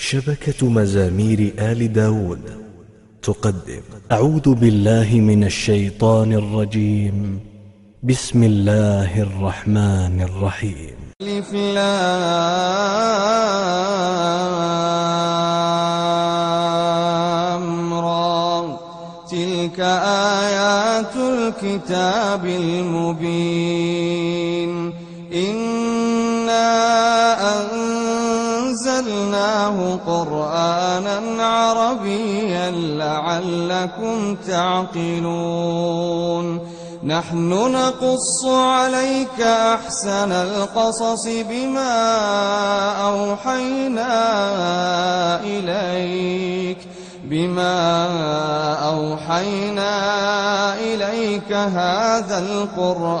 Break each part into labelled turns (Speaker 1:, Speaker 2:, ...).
Speaker 1: شبكة مزامير آل داود تقدم. أعوذ بالله من الشيطان الرجيم. بسم الله الرحمن الرحيم.
Speaker 2: لام تلك آيات الكتاب المبين. أنزلناه قرآنا عربيا لعلكم تعقلون. نحن نقص عليك أحسن القصص بما أوحينا إليك بما أوحينا إليك هذا القرآن.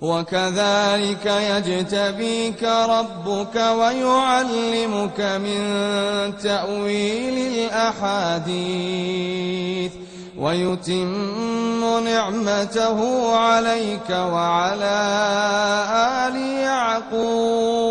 Speaker 2: وكذلك يجتبيك ربك ويعلمك من تأويل الأحاديث ويتم نعمته عليك وعلى آل يعقوب.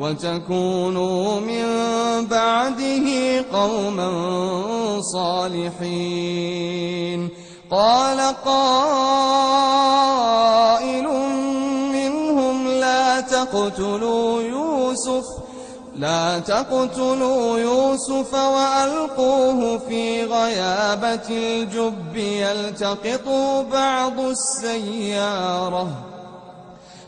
Speaker 2: وتكونوا من بعده قوما صالحين. قال قائل منهم لا تقتلوا يوسف لا تقتلوا يوسف وألقوه في غيابة الجب يلتقطه بعض السيارة.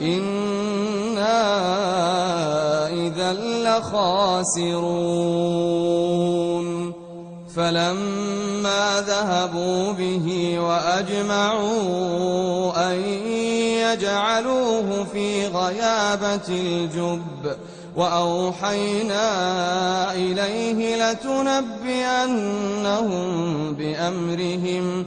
Speaker 2: إنا إذا لخاسرون فلما ذهبوا به وأجمعوا أن يجعلوه في غيابة الجب وأوحينا إليه لتنبئنهم بأمرهم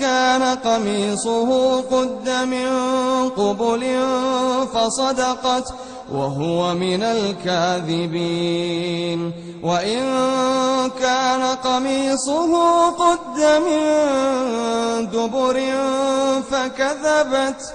Speaker 2: كان قميصه قد من قبل فصدقت وهو من الكاذبين. وإن كان قميصه قد من دبر فكذبت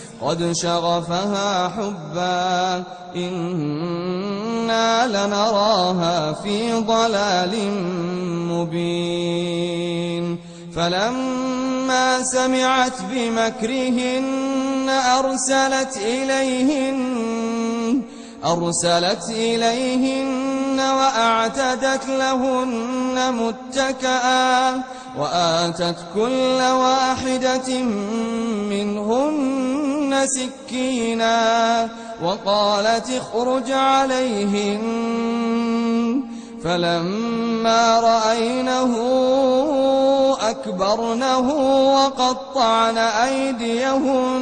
Speaker 2: قد شغفها حبا إنا لنراها في ضلال مبين. فلما سمعت بمكرهن أرسلت إليهن أرسلت إليهن وأعتدت لهن متكئا وآتت كل واحدة منهن سكينا وقالت اخرج عليهن فلما رأينه أكبرنه وقطعن أيديهن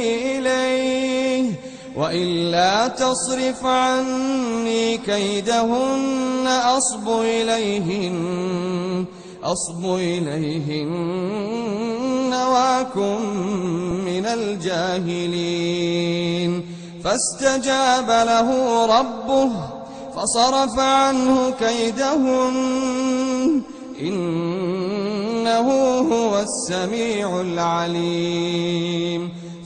Speaker 2: وإلا تصرف عني كيدهن أصب إليهن أصب إليهن وأكن من الجاهلين. فاستجاب له ربه فصرف عنه كيدهن. إنه هو السميع العليم.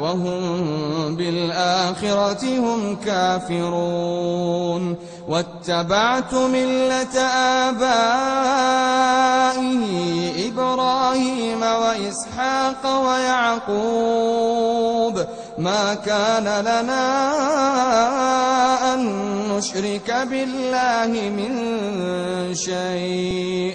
Speaker 2: وهم بالآخرة هم كافرون. واتبعت ملة آبائه إبراهيم وإسحاق ويعقوب. ما كان لنا أن نشرك بالله من شيء.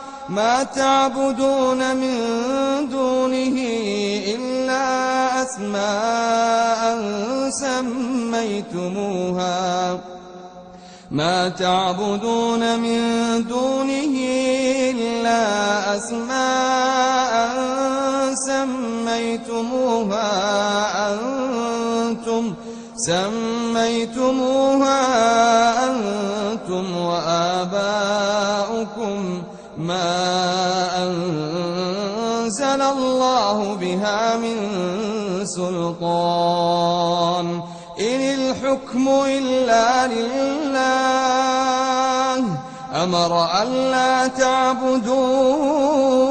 Speaker 2: ما تعبدون من دونه إلا أسماء سميتموها. ما تعبدون من دونه إلا أسماء سميتموها. أنتم سميتموها أنتم وآباؤكم. أنزل الله بها من سلطان. إن الحكم إلا لله. أمر ألا تعبدوا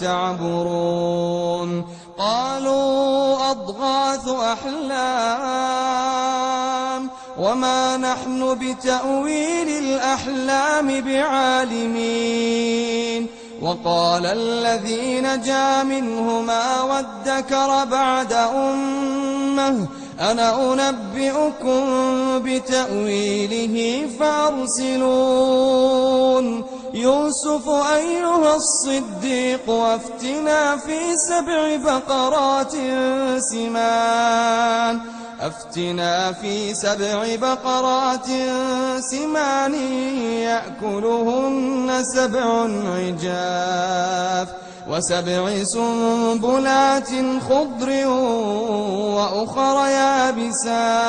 Speaker 2: تعبرون. قالوا أضغاث أحلام وما نحن بتأويل الأحلام بعالمين. وقال الذي نجا منهما وادكر بعد أمة أنا أنبئكم بتأويله فأرسلون. يوسف أيها الصديق وافتنا في سبع بقرات سمان. أفتنا في سبع بقرات سمان يأكلهن سبع عجاف وسبع سنبلات خضر وأخر يابسات.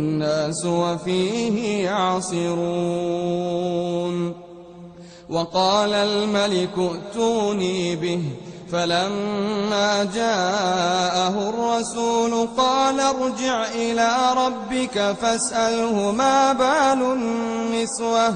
Speaker 2: وفيه يعصرون. وقال الملك ائتوني به فلما جاءه الرسول قال ارجع إلى ربك فاسأله ما بال النسوة.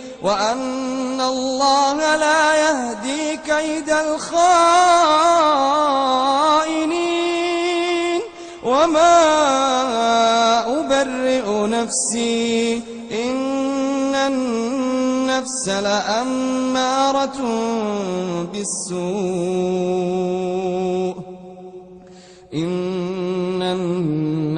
Speaker 2: وأن الله لا يهدي كيد الخائنين. وما أبرئ نفسي إن النفس لأمارة بالسوء. إن النفس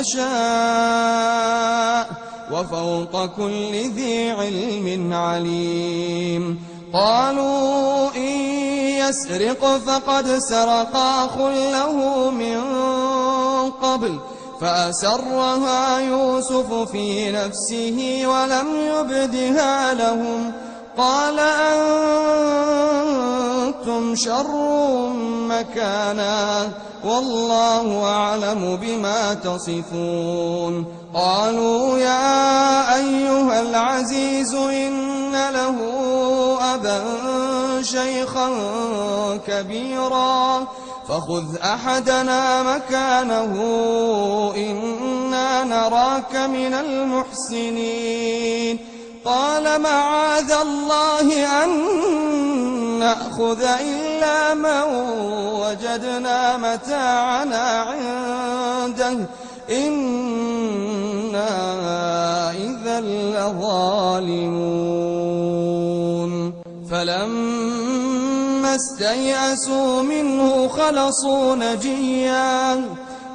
Speaker 2: نشاء وفوق كل ذي علم عليم. قالوا إن يسرق فقد سرق أخ له من قبل فأسرها يوسف في نفسه ولم يبدها لهم قال أنتم شر مكانا والله أعلم بما تصفون. قالوا يا أيها العزيز إن له أبا شيخا كبيرا فخذ أحدنا مكانه إنا نراك من المحسنين. قال معاذ الله أن نأخذ إلا من وجدنا متاعنا عنده. إنا إذا لظالمون. فلما استيأسوا منه خلصوا نجيا.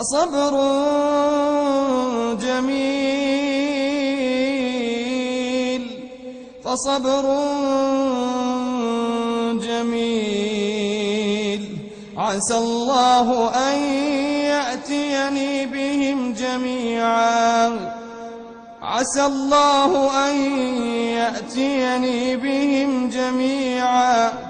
Speaker 2: فصبر جميل. فصبر جميل. عسى الله أن يأتيني بهم جميعا. عسى الله أن يأتيني بهم جميعا.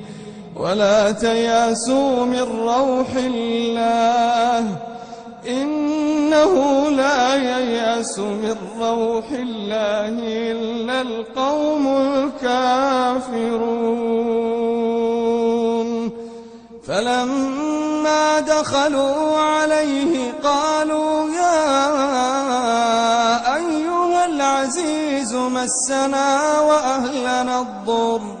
Speaker 2: ولا تياسوا من روح الله إنه لا ييأس من روح الله إلا القوم الكافرون. فلما دخلوا عليه قالوا يا أيها العزيز مسنا وأهلنا الضر.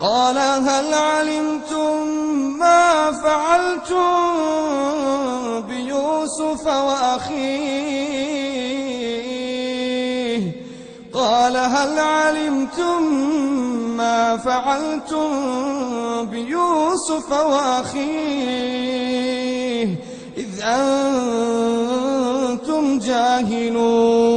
Speaker 2: قال هل علمتم ما فعلتم بيوسف وأخيه؟ قال هل علمتم ما فعلتم بيوسف وأخيه؟ إذ أنتم جاهلون.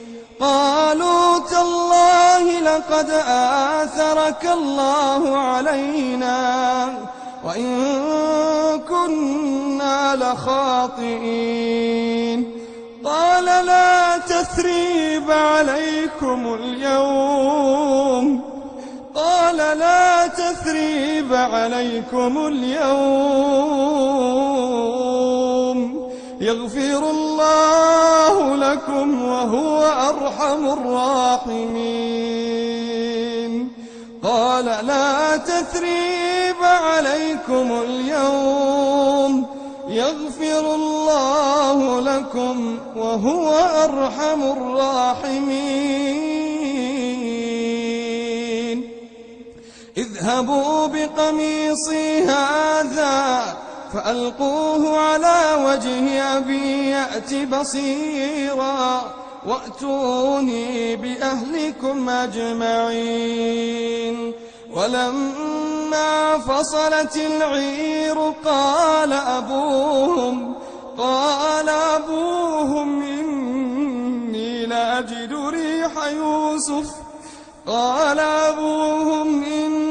Speaker 2: قالوا تالله لقد آثرك الله علينا وإن كنا لخاطئين. قال لا تثريب عليكم اليوم. قال لا تثريب عليكم اليوم. يغفر الله لكم وهو أرحم الراحمين. قال لا تثريب عليكم اليوم. يغفر الله لكم وهو أرحم الراحمين. اذهبوا بقميصي هذا فألقوه على وجه أبي يأت بصيرا وأتوني بأهلكم أجمعين. ولما فصلت العير قال أبوهم قال أبوهم إني لأجد ريح يوسف. قال أبوهم إني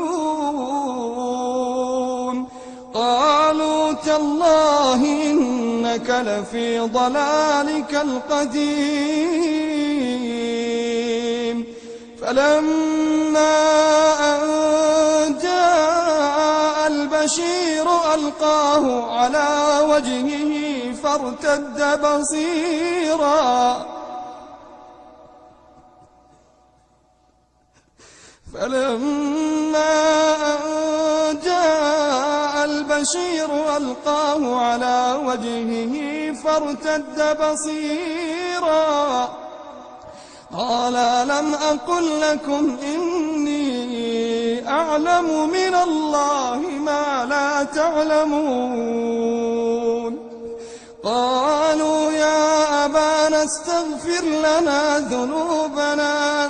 Speaker 2: لفي ضلالك القديم. فلما أن جاء البشير ألقاه على وجهه فارتد بصيرا. فلما أن البشير ألقاه على وجهه فارتد بصيرا. قال لم أقل لكم إني أعلم من الله ما لا تعلمون. قالوا يا أبانا استغفر لنا ذنوبنا.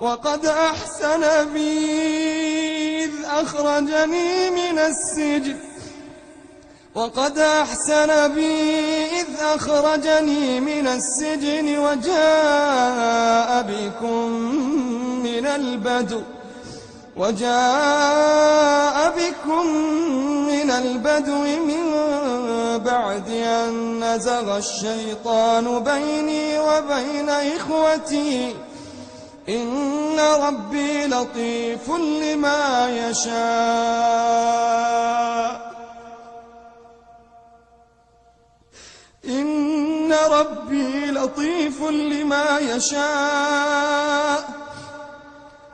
Speaker 2: وقد أحسن بي إذ أخرجني من السجن. وقد أحسن بي إذ أخرجني من السجن وجاء بكم من البدو. وجاء بكم من البدو من بعد أن نزغ الشيطان بيني وبين إخوتي. إن ربي لطيف لما يشاء. إن ربي لطيف لما يشاء.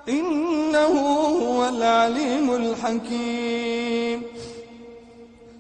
Speaker 2: إنه هو العليم الحكيم.